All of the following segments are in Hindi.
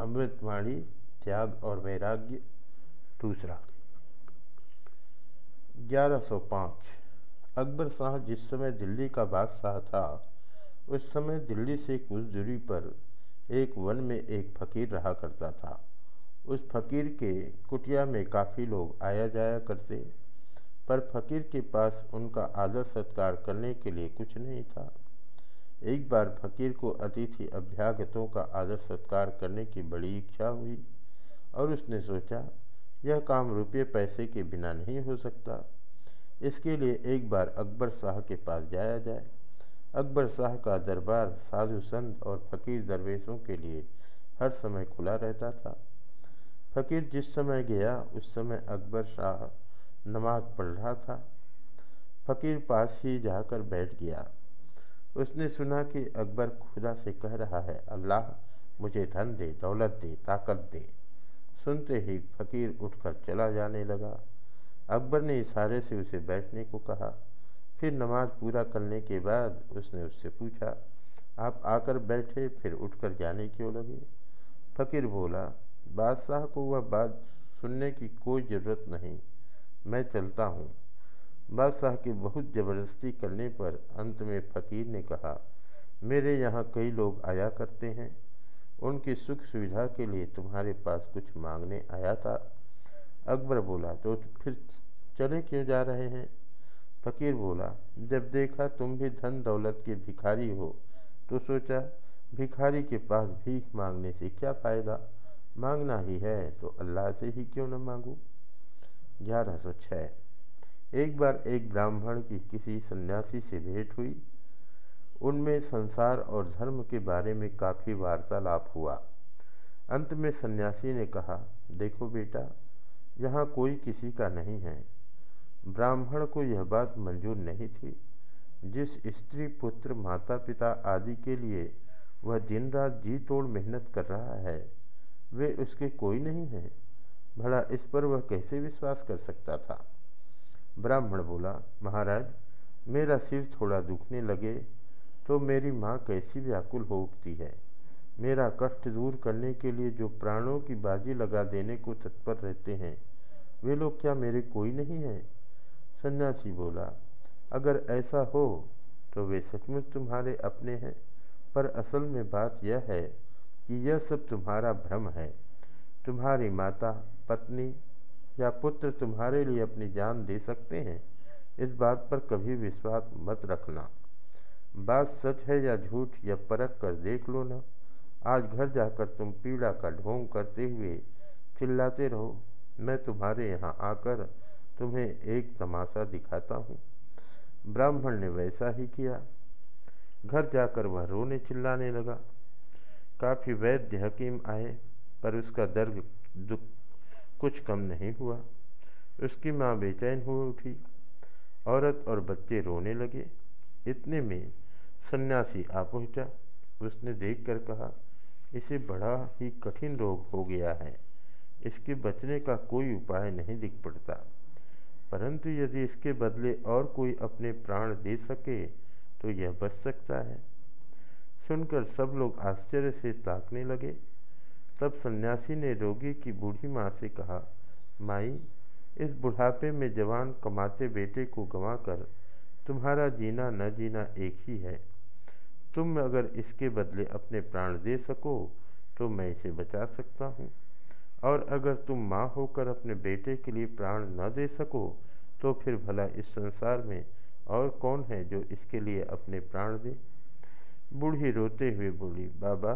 अमृतवाणी, त्याग और वैराग्य। दूसरा 1105 अकबर शाह जिस समय दिल्ली का बादशाह था, उस समय दिल्ली से कुछ दूरी पर एक वन में एक फकीर रहा करता था। उस फकीर के कुटिया में काफ़ी लोग आया जाया करते, पर फकीर के पास उनका आदर सत्कार करने के लिए कुछ नहीं था। एक बार फकीर को अतिथि अभ्यागतों का आदर सत्कार करने की बड़ी इच्छा हुई और उसने सोचा, यह काम रुपये पैसे के बिना नहीं हो सकता। इसके लिए एक बार अकबर शाह के पास जाया जाए। अकबर शाह का दरबार साधु संत और फकीर दरवेशों के लिए हर समय खुला रहता था। फकीर जिस समय गया, उस समय अकबर शाह नमाज़ पढ़ रहा था। फकीर पास ही जाकर बैठ गया। उसने सुना कि अकबर खुदा से कह रहा है, अल्लाह, मुझे धन दे, दौलत दे, ताकत दे। सुनते ही फकीर उठकर चला जाने लगा। अकबर ने इशारे से उसे बैठने को कहा। फिर नमाज़ पूरा करने के बाद उसने उससे पूछा, आप आकर बैठे, फिर उठकर जाने क्यों लगे? फकीर बोला, बादशाह को वह बात सुनने की कोई ज़रूरत नहीं, मैं चलता हूँ। बादशाह की बहुत ज़बरदस्ती करने पर अंत में फ़कीर ने कहा, मेरे यहाँ कई लोग आया करते हैं। उनकी सुख सुविधा के लिए तुम्हारे पास कुछ मांगने आया था। अकबर बोला तो फिर चले क्यों जा रहे हैं? फ़कीर बोला, जब देखा तुम भी धन दौलत के भिखारी हो तो सोचा भिखारी के पास भीख मांगने से क्या फ़ायदा? मांगना ही है तो अल्लाह से ही क्यों न मांगूँ? ग्यारह सौ छः एक बार एक ब्राह्मण की किसी सन्यासी से भेंट हुई। उनमें संसार और धर्म के बारे में काफ़ी वार्तालाप हुआ। अंत में सन्यासी ने कहा, देखो बेटा, यहाँ कोई किसी का नहीं है। ब्राह्मण को यह बात मंजूर नहीं थी। जिस स्त्री, पुत्र माता पिता आदि के लिए वह दिन रात जी तोड़ मेहनत कर रहा है, वे उसके कोई नहीं है। भला इस पर वह कैसे विश्वास कर सकता था? ब्राह्मण बोला, महाराज, मेरा सिर थोड़ा दुखने लगे तो मेरी माँ कैसी व्याकुल हो उठती है? मेरा कष्ट दूर करने के लिए जो प्राणों की बाजी लगा देने को तत्पर रहते हैं, वे लोग क्या मेरे कोई नहीं हैं? सन्यासी बोला, अगर ऐसा हो तो वे सचमुच तुम्हारे अपने हैं, पर असल में बात यह है कि यह सब तुम्हारा भ्रम है। तुम्हारी माता, पत्नी या पुत्र तुम्हारे लिए अपनी जान दे सकते हैं? इस बात पर कभी विश्वास मत रखना। बात सच है या झूठ या परख कर देख लो ना आज घर जाकर तुम पीड़ा का ढोंग करते हुए चिल्लाते रहो। मैं तुम्हारे यहाँ आकर तुम्हें एक तमाशा दिखाता हूँ। ब्राह्मण ने वैसा ही किया। घर जाकर वह रोने चिल्लाने लगा। काफ़ी वैद्य हकीम आए, पर उसका दर्द दुख कुछ कम नहीं हुआ। उसकी माँ बेचैन हो उठी। औरत और बच्चे रोने लगे। इतने में सन्यासी आ पहुँचा। उसने देखकर कहा, इसे बड़ा ही कठिन रोग हो गया है। इसके बचने का कोई उपाय नहीं दिख पड़ता। परंतु यदि इसके बदले और कोई अपने प्राण दे सके तो यह बच सकता है सुनकर सब लोग आश्चर्य से ताकने लगे। तब सन्यासी ने रोगी की बूढ़ी माँ से कहा, माई, इस बुढ़ापे में जवान कमाते बेटे को गंवाकर तुम्हारा जीना न जीना एक ही है। तुम अगर इसके बदले अपने प्राण दे सको तो मैं इसे बचा सकता हूँ। और अगर तुम माँ होकर अपने बेटे के लिए प्राण न दे सको तो फिर भला इस संसार में और कौन है जो इसके लिए अपने प्राण दे? बूढ़ी रोते हुए बोली, बाबा,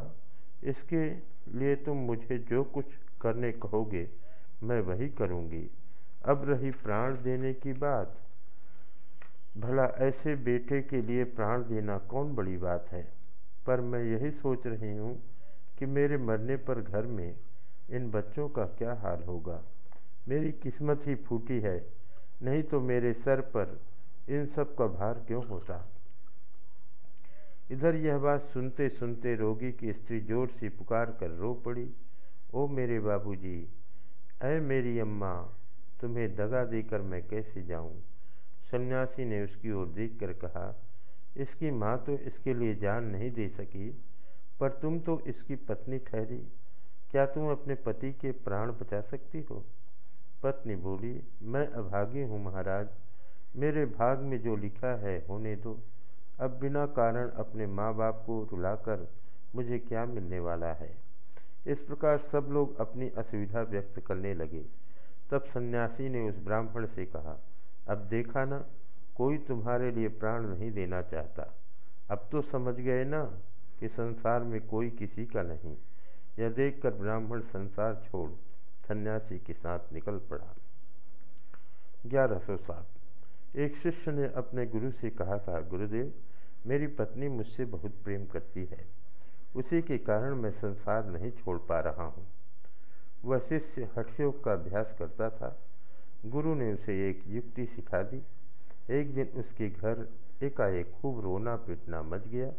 इसके लिए तुम मुझे जो कुछ करने कहोगे, मैं वही करूँगी। अब रही प्राण देने की बात। भला ऐसे बेटे के लिए प्राण देना कौन बड़ी बात है? पर मैं यही सोच रही हूँ कि मेरे मरने पर घर में इन बच्चों का क्या हाल होगा। मेरी किस्मत ही फूटी है, नहीं तो मेरे सर पर इन सब का भार क्यों होता? इधर यह बात सुनते सुनते रोगी की स्त्री ज़ोर से पुकार कर रो पड़ी। ओ मेरे बाबूजी, ऐ मेरी अम्मा तुम्हें दगा देकर मैं कैसे जाऊँ? सन्यासी ने उसकी ओर देखकर कहा इसकी माँ तो इसके लिए जान नहीं दे सकी पर तुम तो इसकी पत्नी ठहरी। क्या तुम अपने पति के प्राण बचा सकती हो? पत्नी बोली मैं अभागी हूँ महाराज। मेरे भाग में जो लिखा है होने दो। अब बिना कारण अपने माँ बाप को रुलाकर मुझे क्या मिलने वाला है? इस प्रकार सब लोग अपनी असुविधा व्यक्त करने लगे। तब सन्यासी ने उस ब्राह्मण से कहा, अब देखा ना, कोई तुम्हारे लिए प्राण नहीं देना चाहता। अब तो समझ गए ना कि संसार में कोई किसी का नहीं। यह देखकर ब्राह्मण संसार छोड़ सन्यासी के साथ निकल पड़ा। ग्यारह सौ सात। एक शिष्य ने अपने गुरु से कहा था, गुरुदेव मेरी पत्नी मुझसे बहुत प्रेम करती है। उसी के कारण मैं संसार नहीं छोड़ पा रहा हूँ। वह शिष्य हठयोग का अभ्यास करता था। गुरु ने उसे एक युक्ति सिखा दी। एक दिन उसके घर एकाएक खूब रोना पीटना मच गया।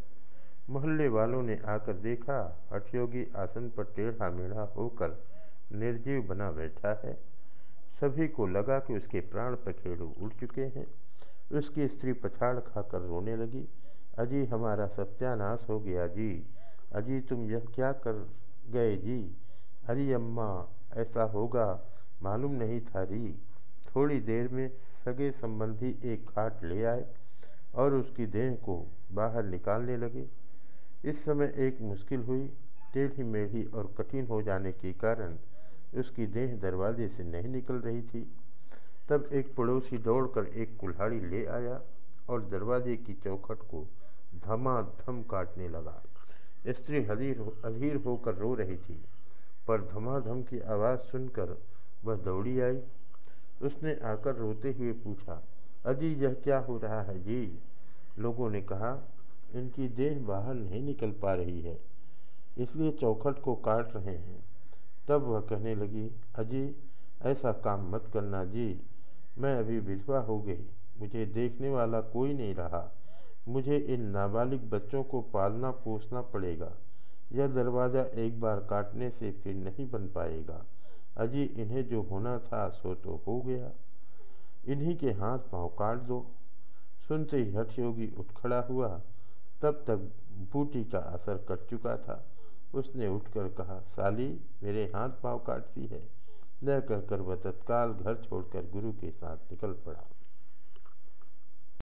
मोहल्ले वालों ने आकर देखा, हठयोगी आसन पर टेढ़ा मेढ़ा होकर निर्जीव बना बैठा है। सभी को लगा कि उसके प्राण पखेड़ू उड़ चुके हैं। उसकी स्त्री पछाड़ खाकर रोने लगी। अजी हमारा सत्यानाश हो गया जी। अजी तुम यह क्या कर गए जी? अरे अम्मा, ऐसा होगा? मालूम नहीं था री। थोड़ी देर में सगे संबंधी एक खाट ले आए और उसकी देह को बाहर निकालने लगे। इस समय एक मुश्किल हुई। टेढ़ी मेढ़ी और कठिन हो जाने के कारण उसकी देह दरवाजे से नहीं निकल रही थी। तब एक पड़ोसी दौड़कर एक कुल्हाड़ी ले आया और दरवाजे की चौखट को धमाधम काटने लगा। स्त्री हदीर अधीर होकर रो रही थी, पर धमाधम की आवाज़ सुनकर वह दौड़ी आई। उसने आकर रोते हुए पूछा, अजी, यह क्या हो रहा है? जी। लोगों ने कहा, इनकी देह बाहर नहीं निकल पा रही है, इसलिए चौखट को काट रहे हैं। तब वह कहने लगी, अजी, ऐसा काम मत करना, जी। मैं अभी विधवा हो गई, मुझे देखने वाला कोई नहीं रहा। मुझे इन नाबालिग बच्चों को पालना पोसना पड़ेगा। यह दरवाज़ा एक बार काटने से फिर नहीं बन पाएगा। अजी, इन्हें जो होना था सो तो हो गया। इन्हीं के हाथ पाँव काट दो। सुनते ही हठ योगी उठ खड़ा हुआ। तब तक बूटी का असर कट चुका था। उसने उठकर कहा, साली, मेरे हाथ पाँव काटती है। न कहकर वह तत्काल घर छोड़कर गुरु के साथ निकल पड़ा।